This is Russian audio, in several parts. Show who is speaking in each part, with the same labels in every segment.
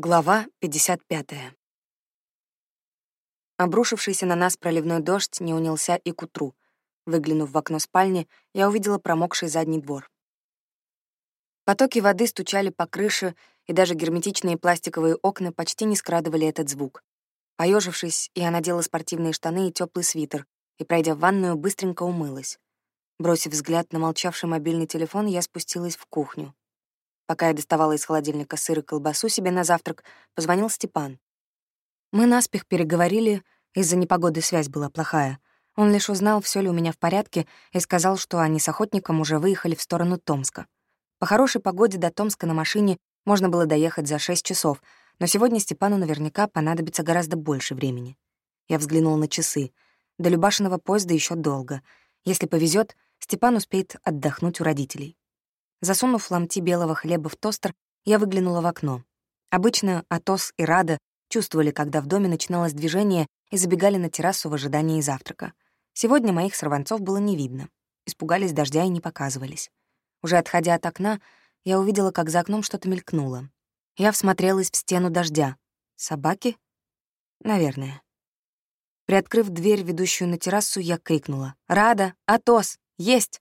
Speaker 1: Глава 55. Обрушившийся на нас проливной дождь не унялся и к утру. Выглянув в окно спальни, я увидела промокший задний двор. Потоки воды стучали по крыше, и даже герметичные пластиковые окна почти не скрадывали этот звук. Поежившись, я надела спортивные штаны и теплый свитер, и, пройдя в ванную, быстренько умылась. Бросив взгляд на молчавший мобильный телефон, я спустилась в кухню. Пока я доставала из холодильника сыр и колбасу себе на завтрак, позвонил Степан. Мы наспех переговорили, из-за непогоды связь была плохая. Он лишь узнал, все ли у меня в порядке, и сказал, что они с охотником уже выехали в сторону Томска. По хорошей погоде до Томска на машине можно было доехать за 6 часов, но сегодня Степану наверняка понадобится гораздо больше времени. Я взглянул на часы. До Любашиного поезда еще долго. Если повезет, Степан успеет отдохнуть у родителей. Засунув ломти белого хлеба в тостер, я выглянула в окно. Обычно Атос и Рада чувствовали, когда в доме начиналось движение, и забегали на террасу в ожидании завтрака. Сегодня моих сорванцов было не видно. Испугались дождя и не показывались. Уже отходя от окна, я увидела, как за окном что-то мелькнуло. Я всмотрелась в стену дождя. Собаки? Наверное. Приоткрыв дверь, ведущую на террасу, я крикнула. «Рада! Атос! Есть!»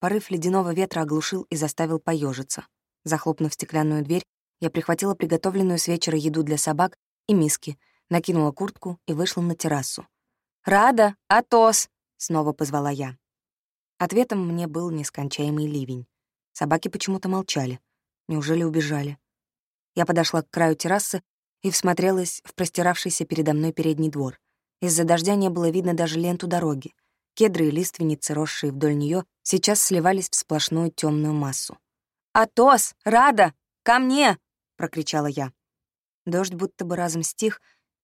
Speaker 1: Порыв ледяного ветра оглушил и заставил поежиться. Захлопнув стеклянную дверь, я прихватила приготовленную с вечера еду для собак и миски, накинула куртку и вышла на террасу. «Рада! Атос!» — снова позвала я. Ответом мне был нескончаемый ливень. Собаки почему-то молчали. Неужели убежали? Я подошла к краю террасы и всмотрелась в простиравшийся передо мной передний двор. Из-за дождя не было видно даже ленту дороги. Кедры и лиственницы, росшие вдоль нее, сейчас сливались в сплошную темную массу. «Атос! Рада! Ко мне!» — прокричала я. Дождь будто бы разом стих,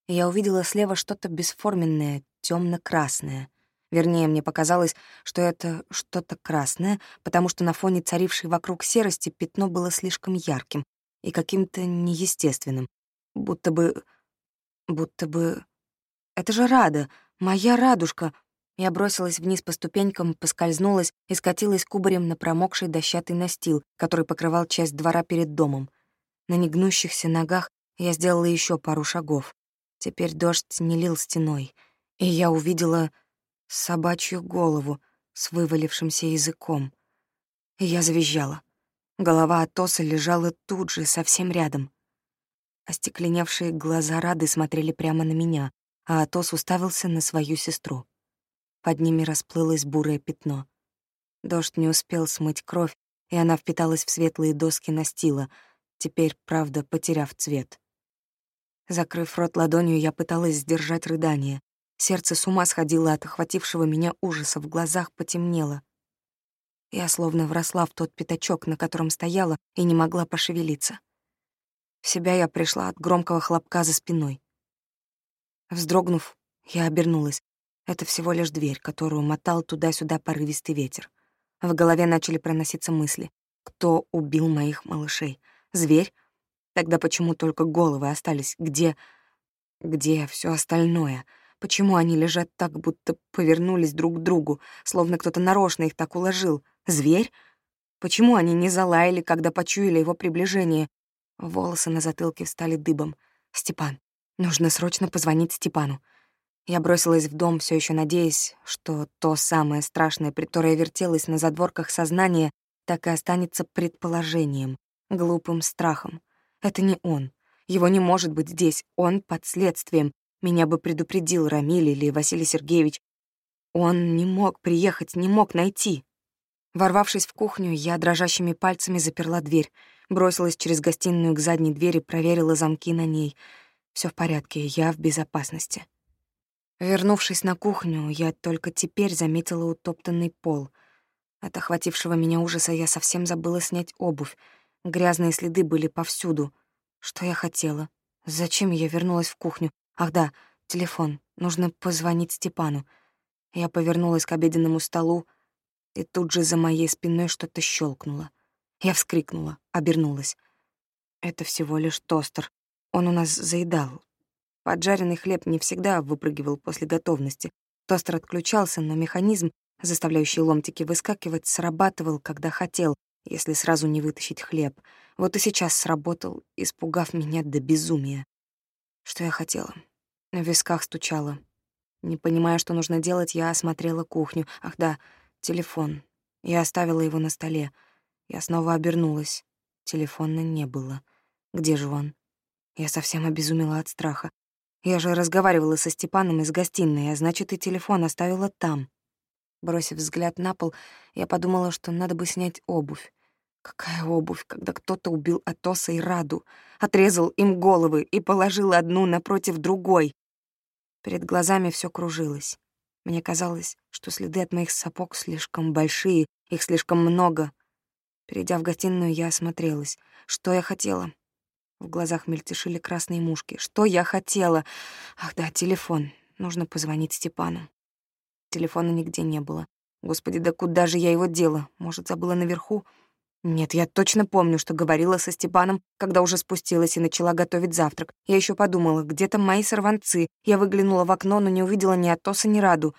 Speaker 1: и я увидела слева что-то бесформенное, темно красное Вернее, мне показалось, что это что-то красное, потому что на фоне царившей вокруг серости пятно было слишком ярким и каким-то неестественным. Будто бы... будто бы... Это же Рада, моя радужка, я бросилась вниз по ступенькам, поскользнулась и скатилась кубарем на промокший дощатый настил, который покрывал часть двора перед домом. На негнущихся ногах я сделала еще пару шагов. Теперь дождь не лил стеной, и я увидела собачью голову с вывалившимся языком. И я завизжала. Голова Атоса лежала тут же, совсем рядом. Остекленевшие глаза Рады смотрели прямо на меня, а Атос уставился на свою сестру. Под ними расплылось бурое пятно. Дождь не успел смыть кровь, и она впиталась в светлые доски настила, теперь, правда, потеряв цвет. Закрыв рот ладонью, я пыталась сдержать рыдание. Сердце с ума сходило от охватившего меня ужаса, в глазах потемнело. Я словно вросла в тот пятачок, на котором стояла, и не могла пошевелиться. В себя я пришла от громкого хлопка за спиной. Вздрогнув, я обернулась. Это всего лишь дверь, которую мотал туда-сюда порывистый ветер. В голове начали проноситься мысли. Кто убил моих малышей? Зверь? Тогда почему только головы остались? Где... где все остальное? Почему они лежат так, будто повернулись друг к другу, словно кто-то нарочно их так уложил? Зверь? Почему они не залаяли, когда почуяли его приближение? Волосы на затылке встали дыбом. «Степан. Нужно срочно позвонить Степану. Я бросилась в дом, все еще надеясь, что то самое страшное, которое вертелось на задворках сознания, так и останется предположением, глупым страхом. Это не он. Его не может быть здесь. Он под следствием. Меня бы предупредил Рамиль или Василий Сергеевич. Он не мог приехать, не мог найти. Ворвавшись в кухню, я дрожащими пальцами заперла дверь, бросилась через гостиную к задней двери, проверила замки на ней. Все в порядке, я в безопасности. Вернувшись на кухню, я только теперь заметила утоптанный пол. От охватившего меня ужаса я совсем забыла снять обувь. Грязные следы были повсюду. Что я хотела? Зачем я вернулась в кухню? Ах да, телефон. Нужно позвонить Степану. Я повернулась к обеденному столу, и тут же за моей спиной что-то щелкнуло. Я вскрикнула, обернулась. Это всего лишь тостер. Он у нас заедал, Поджаренный хлеб не всегда выпрыгивал после готовности. Тостер отключался, но механизм, заставляющий ломтики выскакивать, срабатывал, когда хотел, если сразу не вытащить хлеб. Вот и сейчас сработал, испугав меня до безумия. Что я хотела? В висках стучало. Не понимая, что нужно делать, я осмотрела кухню. Ах да, телефон. Я оставила его на столе. Я снова обернулась. Телефона не было. Где же он? Я совсем обезумела от страха. Я же разговаривала со Степаном из гостиной, а значит, и телефон оставила там. Бросив взгляд на пол, я подумала, что надо бы снять обувь. Какая обувь, когда кто-то убил Атоса и Раду, отрезал им головы и положил одну напротив другой. Перед глазами все кружилось. Мне казалось, что следы от моих сапог слишком большие, их слишком много. Перейдя в гостиную, я осмотрелась. Что я хотела? В глазах мельтешили красные мушки. Что я хотела? Ах да, телефон. Нужно позвонить Степану. Телефона нигде не было. Господи, да куда же я его дела? Может, забыла наверху? Нет, я точно помню, что говорила со Степаном, когда уже спустилась и начала готовить завтрак. Я еще подумала, где там мои сорванцы. Я выглянула в окно, но не увидела ни Атоса, ни Раду.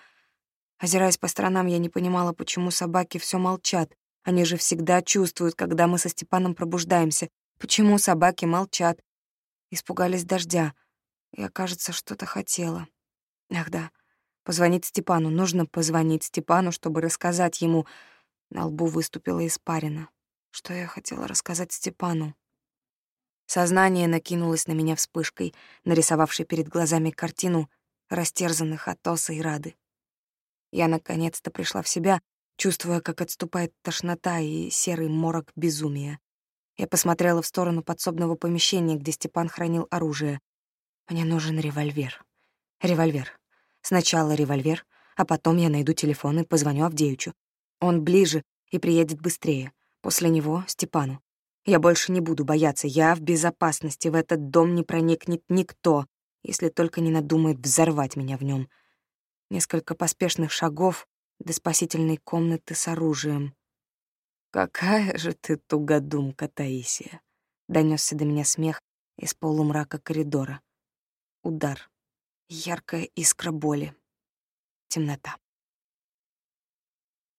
Speaker 1: Озираясь по сторонам, я не понимала, почему собаки все молчат. Они же всегда чувствуют, когда мы со Степаном пробуждаемся. Почему собаки молчат? Испугались дождя. Я, кажется, что-то хотела. Ах да, позвонить Степану. Нужно позвонить Степану, чтобы рассказать ему. На лбу выступила испарина. Что я хотела рассказать Степану? Сознание накинулось на меня вспышкой, нарисовавшей перед глазами картину растерзанных Атоса и Рады. Я наконец-то пришла в себя, чувствуя, как отступает тошнота и серый морок безумия. Я посмотрела в сторону подсобного помещения, где Степан хранил оружие. Мне нужен револьвер. Револьвер. Сначала револьвер, а потом я найду телефон и позвоню Авдеючу. Он ближе и приедет быстрее. После него — Степану. Я больше не буду бояться, я в безопасности, в этот дом не проникнет никто, если только не надумает взорвать меня в нем. Несколько поспешных шагов до спасительной комнаты с оружием. «Какая же ты тугодумка, Таисия!» — донесся до меня смех из полумрака коридора. Удар. Яркая искра боли. Темнота.